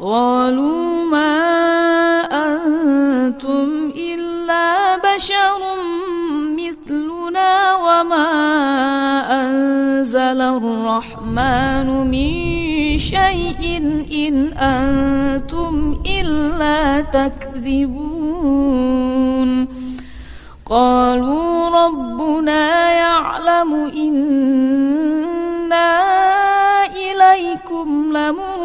قالوا ما أنتم إلا بشر مثلنا وما أنزل الرحمن من شيء إن أنتم إلا تكذبون. قالوا ربنا يعلم إنا